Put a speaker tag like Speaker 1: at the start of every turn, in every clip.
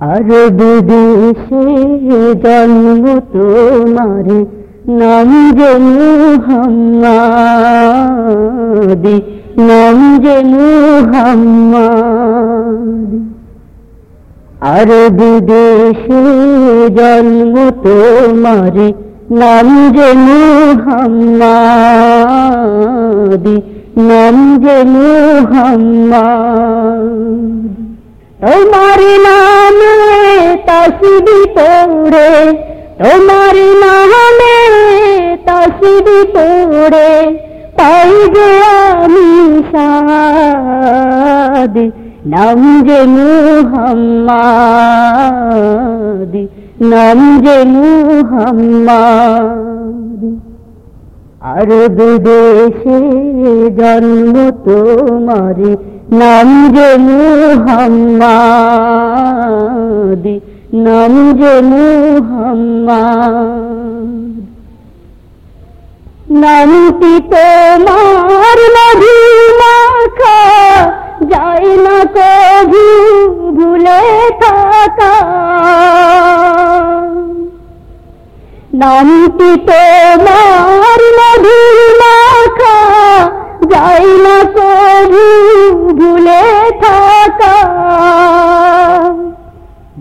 Speaker 1: আর বিদেশে জন্ম তোমারে নাম যে মুহাম্মাদি, নাম যে মুহাম্মাদি। আর বিদেশে জন্ম তোমারে নাম যে মুহাম্মাদি, নাম যে মুহাম্মাদি। তোমার নামে তসবি পড়ে, তোমার নামে তসবি পড়ে, পাই যে আমি সাদ, নাম যে মুহাম্মাদ, নাম যে মুহাম্মাদ। আর বিদেশে জন্ম তোমারি নাম যে মুহাম্মাদ। নাম যে মুহাম্মাদ নামটি তোমার মধু মাখা? যায় না কভু ভুলে থাকা। নামটি তোমার মধু মাখা? যায় না কভু ভুলে থাকা।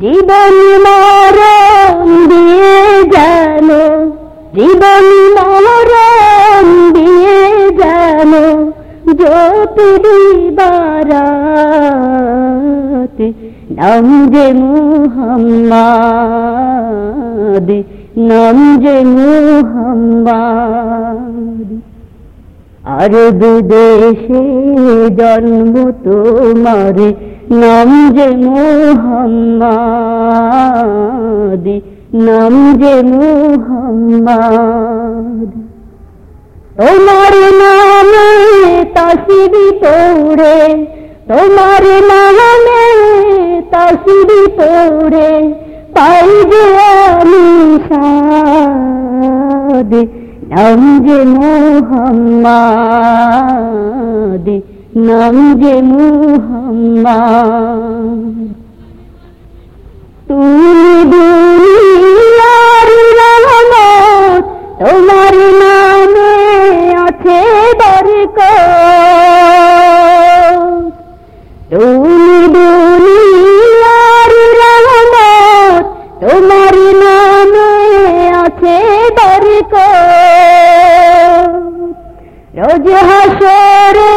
Speaker 1: জীবন মরণ দিয়ে যেন জীবন মরণ দিয়ে যেন জ্যোতি দিবারাত নাম যে মুহাম্মাদ, নাম যে মুহাম্মাদ। আর বিদেশে জন্ম তোমার নাম যে মুহাম্মাদ নাম যে মুহাম্মাদ তোমার নামে তসবি পড়ে, তোমার নামে তসবি পড়ে পাই যে আমি সাদ নাম যে মুহাম্মাদ নাম যে মুহাম্মাদ। তুমি দুনিয়ার রহমত, তোমার নামে আছে বরকত। তুমি দুনিয়ার রহমত, তোমার নামে আছে বরকত। রোজ হাসরে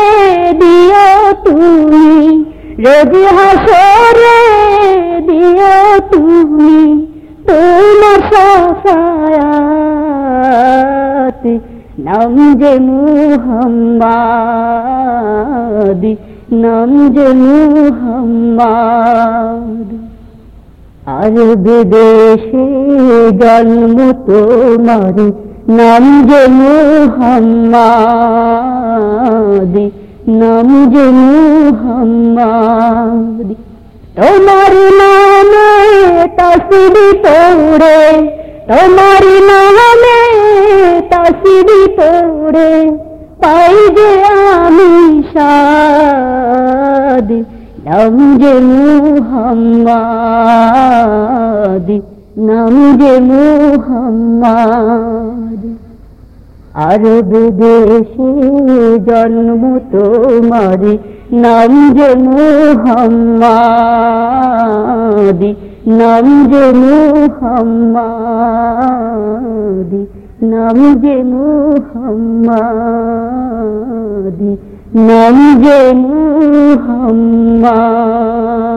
Speaker 1: দিও তুমি, রোজ হাসরে দিও তুমি তোমার সাফায়াত। নাম যে মুহাম্মাদ, নাম যে মুহাম্মাদ। আর বিদেশে জন্ম তোমার নাম যে মুহাম্মাদ নাম যে মুহাম্মাদ তোমার নামে তসবি পড়ে, তোমার নামে তসবি পড়ে, পাই যে আমি সাদ, নাম যে মুহাম্মাদ নাম যে মুহাম্মাদ। আর বিদেশে জন্ম তোমার নাম যে মুহাম্মাদ। নাম যে মুহাম্মাদ। নাম যে মুহাম্মাদ। নাম যে মুহাম্মাদ।